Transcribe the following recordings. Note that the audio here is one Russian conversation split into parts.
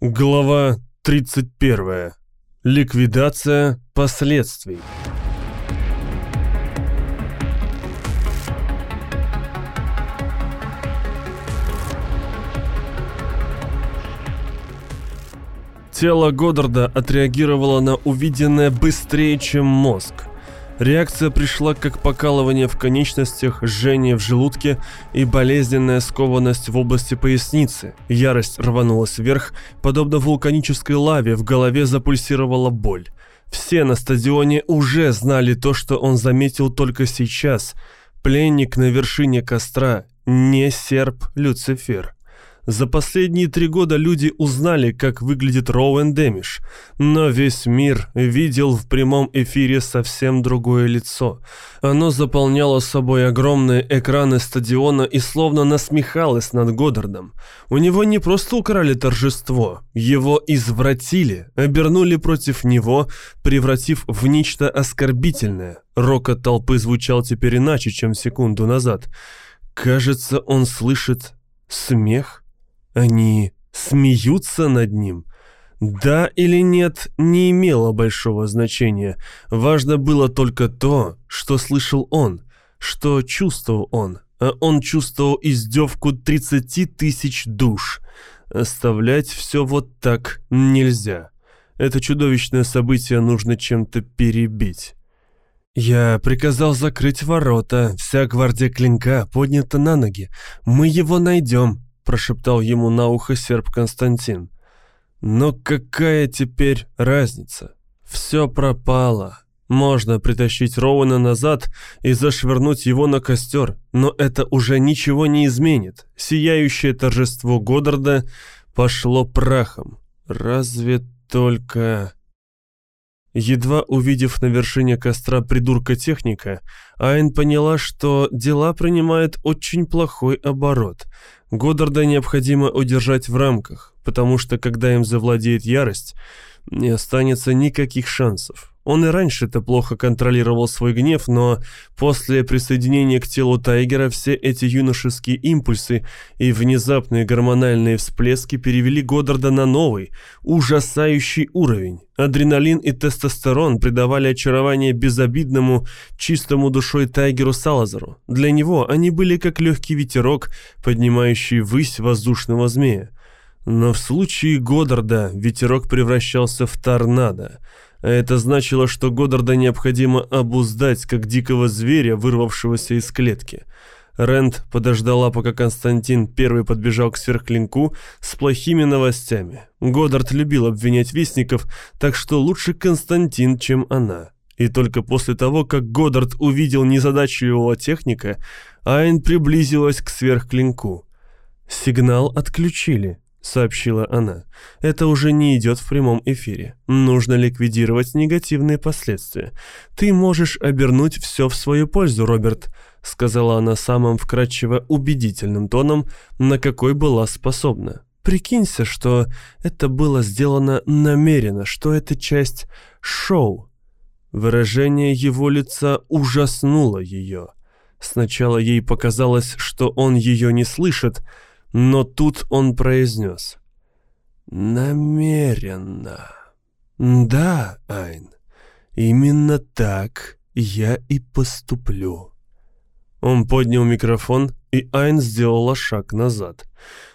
Глава 31. Ликвидация последствий. Тело Годдарда отреагировало на увиденное быстрее, чем мозг. Реакция пришла как покалывание в конечностях, жжение в желудке и болезненная скованность в области поясницы. Ярость рванулась вверх, подобно вулканической лаве, в голове запульсировала боль. Все на стадионе уже знали то, что он заметил только сейчас. Пленник на вершине костра, не серп Люцифер. За последние три года люди узнали, как выглядит Роуэн Дэмиш, но весь мир видел в прямом эфире совсем другое лицо. Оно заполняло собой огромные экраны стадиона и словно насмехалось над Годдардом. У него не просто украли торжество, его извратили, обернули против него, превратив в нечто оскорбительное. Рокот толпы звучал теперь иначе, чем секунду назад. Кажется, он слышит смех. Они смеются над ним? Да или нет, не имело большого значения. Важно было только то, что слышал он, что чувствовал он. А он чувствовал издевку 30 тысяч душ. Оставлять все вот так нельзя. Это чудовищное событие нужно чем-то перебить. «Я приказал закрыть ворота. Вся гвардия клинка поднята на ноги. Мы его найдем прошептал ему на ухо серб Константин. Но какая теперь разница? Все пропало. Можно притащить Роуэна назад и зашвырнуть его на костер, но это уже ничего не изменит. Сияющее торжество Годдарда пошло прахом. Разве только... Едва увидев на вершине костра придурка-техника, Айн поняла, что дела принимают очень плохой оборот. Годдарда необходимо удержать в рамках, потому что когда им завладеет ярость, не останется никаких шансов. Он и раньше-то плохо контролировал свой гнев, но после присоединения к телу Тайгера все эти юношеские импульсы и внезапные гормональные всплески перевели Годдарда на новый, ужасающий уровень. Адреналин и тестостерон придавали очарование безобидному, чистому душой Тайгеру Салазару. Для него они были как легкий ветерок, поднимающий высь воздушного змея. Но в случае Годдарда ветерок превращался в торнадо – а это значило, что Годдарда необходимо обуздать, как дикого зверя, вырвавшегося из клетки. Рэнд подождала, пока Константин первый подбежал к сверхклинку с плохими новостями. Годдард любил обвинять вестников, так что лучше Константин, чем она. И только после того, как Годдард увидел незадачливого техника, Айн приблизилась к сверхклинку. Сигнал отключили. — сообщила она. «Это уже не идет в прямом эфире. Нужно ликвидировать негативные последствия. Ты можешь обернуть все в свою пользу, Роберт», — сказала она самым вкрадчиво убедительным тоном, на какой была способна. «Прикинься, что это было сделано намеренно, что это часть шоу». Выражение его лица ужаснуло ее. Сначала ей показалось, что он ее не слышит, — но тут он произнес. «Намеренно». «Да, Айн, именно так я и поступлю». Он поднял микрофон, и Айн сделала шаг назад.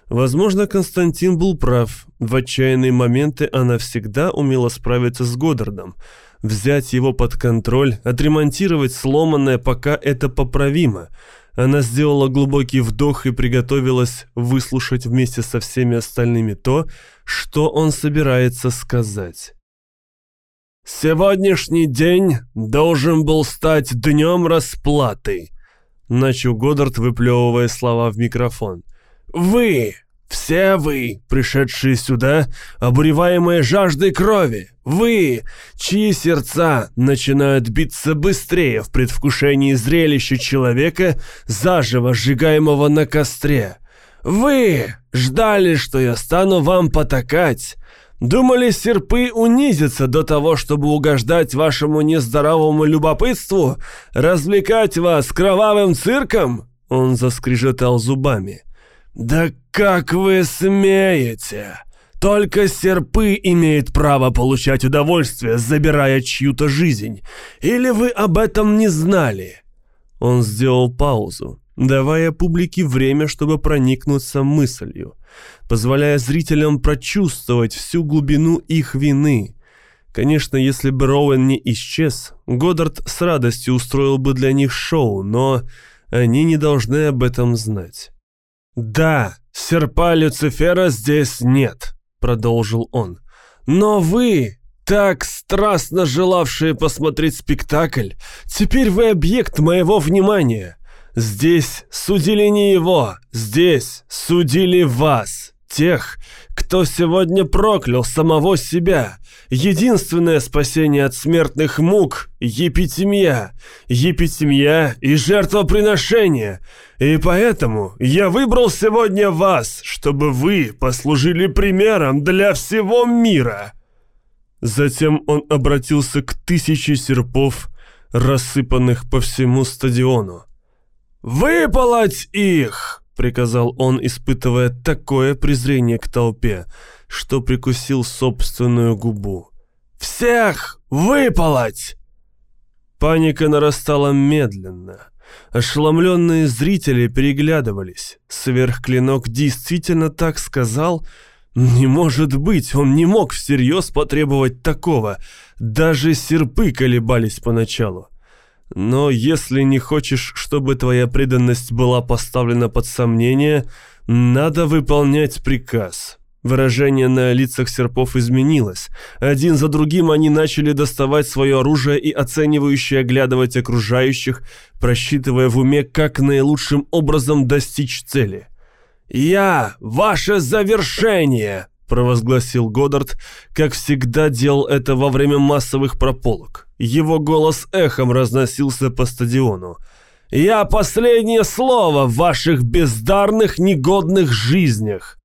Возможно, Константин был прав. В отчаянные моменты она всегда умела справиться с Годдардом, взять его под контроль, отремонтировать сломанное, пока это поправимо — она сделала глубокий вдох и приготовилась выслушать вместе со всеми остальными то, что он собирается сказать. «Сегодняшний день должен был стать днем расплаты», — начал Годдард, выплевывая слова в микрофон. «Вы все вы, пришедшие сюда, обуреваемые жаждой крови, вы, чьи сердца начинают биться быстрее в предвкушении зрелища человека, заживо сжигаемого на костре. Вы ждали, что я стану вам потакать. Думали, серпы унизятся до того, чтобы угождать вашему нездоровому любопытству, развлекать вас кровавым цирком?» Он заскрежетал зубами. «Да как вы смеете? Только серпы имеют право получать удовольствие, забирая чью-то жизнь. Или вы об этом не знали?» Он сделал паузу, давая публике время, чтобы проникнуться мыслью, позволяя зрителям прочувствовать всю глубину их вины. Конечно, если бы Роуэн не исчез, Годдард с радостью устроил бы для них шоу, но они не должны об этом знать. «Да, серпа Люцифера здесь нет», — продолжил он. «Но вы, так страстно желавшие посмотреть спектакль, теперь вы объект моего внимания. Здесь судили не его, здесь судили вас, тех, кто сегодня проклял самого себя. Единственное спасение от смертных мук — епитемья, епитемья и жертвоприношение. И поэтому я выбрал сегодня вас, чтобы вы послужили примером для всего мира». Затем он обратился к тысяче серпов, рассыпанных по всему стадиону. «Выпалоть их!» — приказал он, испытывая такое презрение к толпе, что прикусил собственную губу. «Всех выпалоть!» Паника нарастала медленно. Ошеломленные зрители переглядывались. Сверхклинок действительно так сказал — не может быть, он не мог всерьез потребовать такого. Даже серпы колебались поначалу. Но если не хочешь, чтобы твоя преданность была поставлена под сомнение, надо выполнять приказ. Выражение на лицах серпов изменилось. Один за другим они начали доставать свое оружие и оценивающе оглядывать окружающих, просчитывая в уме, как наилучшим образом достичь цели. «Я — ваше завершение!» — провозгласил Годдард, как всегда делал это во время массовых прополок. Его голос эхом разносился по стадиону. «Я последнее слово в ваших бездарных, негодных жизнях!»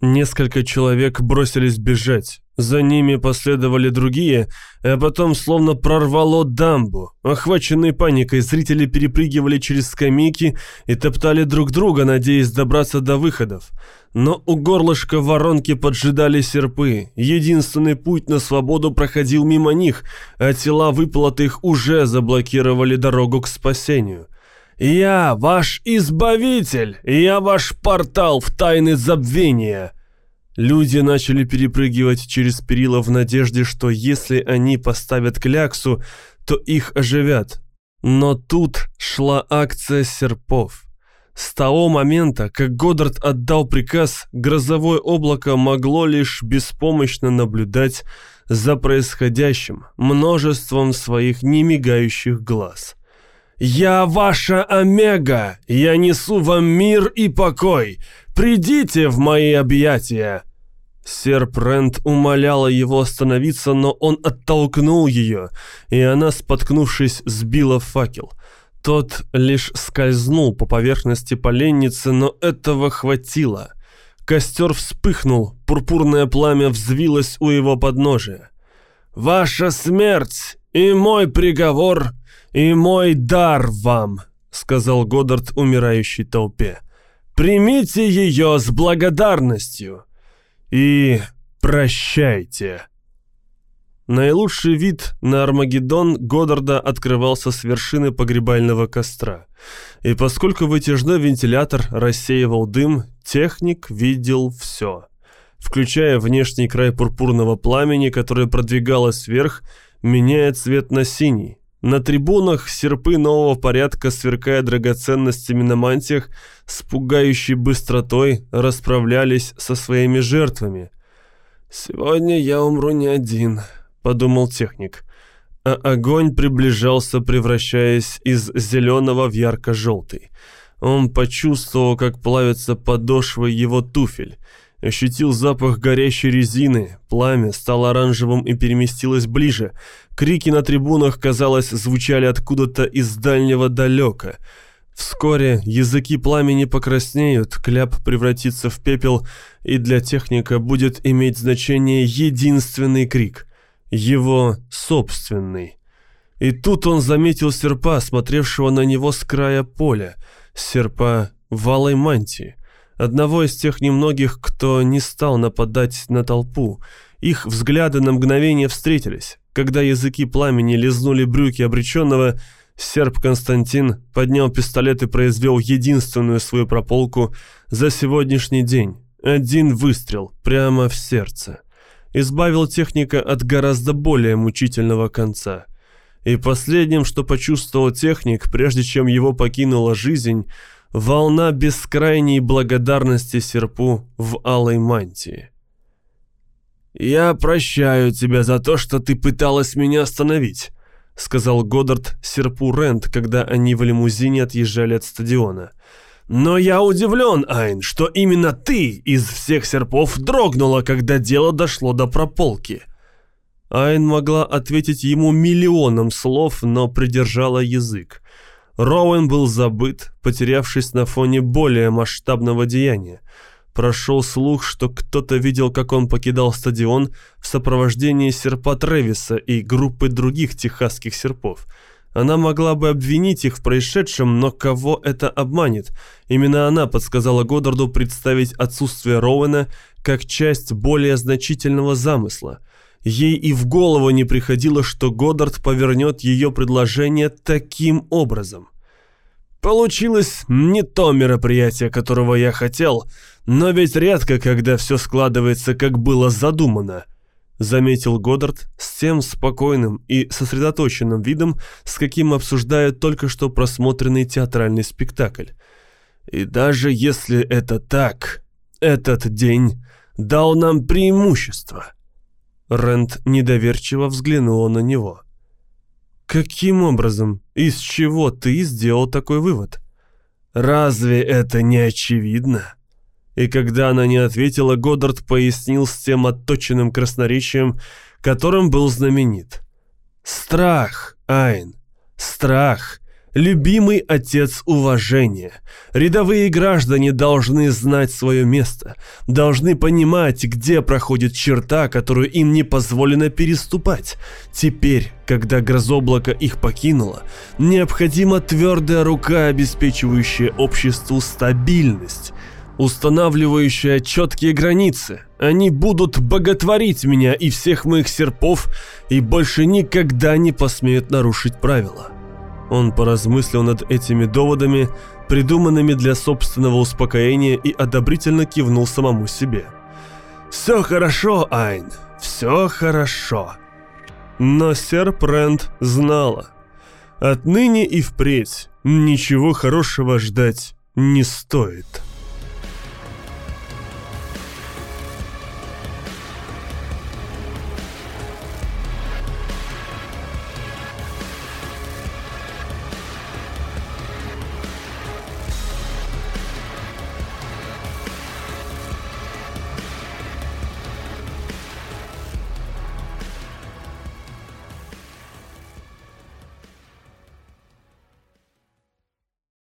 Несколько человек бросились бежать. За ними последовали другие, а потом словно прорвало дамбу. Охваченные паникой, зрители перепрыгивали через скамейки и топтали друг друга, надеясь добраться до выходов. Но у горлышка воронки поджидали серпы. Единственный путь на свободу проходил мимо них, а тела выплатых уже заблокировали дорогу к спасению. «Я ваш избавитель! Я ваш портал в тайны забвения!» Люди начали перепрыгивать через перила в надежде, что если они поставят кляксу, то их оживят. Но тут шла акция серпов. С того момента, как Годдард отдал приказ, грозовое облако могло лишь беспомощно наблюдать за происходящим множеством своих немигающих глаз. «Я ваша Омега! Я несу вам мир и покой! Придите в мои объятия!» Серп Рент умоляла его остановиться, но он оттолкнул ее, и она, споткнувшись, сбила факел. Тот лишь скользнул по поверхности поленницы, но этого хватило. Костер вспыхнул, пурпурное пламя взвилось у его подножия. «Ваша смерть и мой приговор, и мой дар вам!» — сказал Годдард умирающей толпе. «Примите ее с благодарностью и прощайте». Наилучший вид на Армагеддон Годдарда открывался с вершины погребального костра. И поскольку вытяжной вентилятор рассеивал дым, техник видел все. Включая внешний край пурпурного пламени, которое продвигалось вверх, меняя цвет на синий. На трибунах серпы нового порядка, сверкая драгоценностями на мантиях, с пугающей быстротой расправлялись со своими жертвами. «Сегодня я умру не один», — подумал техник. А огонь приближался, превращаясь из зеленого в ярко-желтый. Он почувствовал, как плавятся подошвы его туфель — Ощутил запах горящей резины, пламя стало оранжевым и переместилось ближе. Крики на трибунах, казалось, звучали откуда-то из дальнего далека. Вскоре языки пламени покраснеют, кляп превратится в пепел, и для техника будет иметь значение единственный крик. Его собственный. И тут он заметил серпа, смотревшего на него с края поля. Серпа в алой мантии. Одного из тех немногих, кто не стал нападать на толпу. Их взгляды на мгновение встретились. Когда языки пламени лизнули брюки обреченного, серб Константин поднял пистолет и произвел единственную свою прополку за сегодняшний день. Один выстрел прямо в сердце. Избавил техника от гораздо более мучительного конца. И последним, что почувствовал техник, прежде чем его покинула жизнь, волна бескрайней благодарности серпу в алой мантии. «Я прощаю тебя за то, что ты пыталась меня остановить», — сказал Годдард серпу Рент, когда они в лимузине отъезжали от стадиона. «Но я удивлен, Айн, что именно ты из всех серпов дрогнула, когда дело дошло до прополки». Айн могла ответить ему миллионом слов, но придержала язык. Роуэн был забыт, потерявшись на фоне более масштабного деяния. Прошел слух, что кто-то видел, как он покидал стадион в сопровождении серпа Тревиса и группы других техасских серпов. Она могла бы обвинить их в происшедшем, но кого это обманет? Именно она подсказала Годдарду представить отсутствие Роуэна как часть более значительного замысла. Ей и в голову не приходило, что Годдард повернет ее предложение таким образом. Получилось не то мероприятие, которого я хотел, но ведь редко, когда все складывается, как было задумано, заметил Годдард с тем спокойным и сосредоточенным видом, с каким обсуждают только что просмотренный театральный спектакль. И даже если это так, этот день дал нам преимущество. Рент недоверчиво взглянула на него. «Каким образом? Из чего ты сделал такой вывод?» «Разве это не очевидно?» И когда она не ответила, Годдард пояснил с тем отточенным красноречием, которым был знаменит. «Страх, Айн, страх любимый отец уважения. Рядовые граждане должны знать свое место, должны понимать, где проходит черта, которую им не позволено переступать. Теперь, когда грозоблако их покинуло, необходима твердая рука, обеспечивающая обществу стабильность, устанавливающая четкие границы. Они будут боготворить меня и всех моих серпов и больше никогда не посмеют нарушить правила. Он поразмыслил над этими доводами, придуманными для собственного успокоения и одобрительно кивнул самому себе. «Все хорошо, Айн, все хорошо». Но сэр Прент знала. Отныне и впредь ничего хорошего ждать не стоит.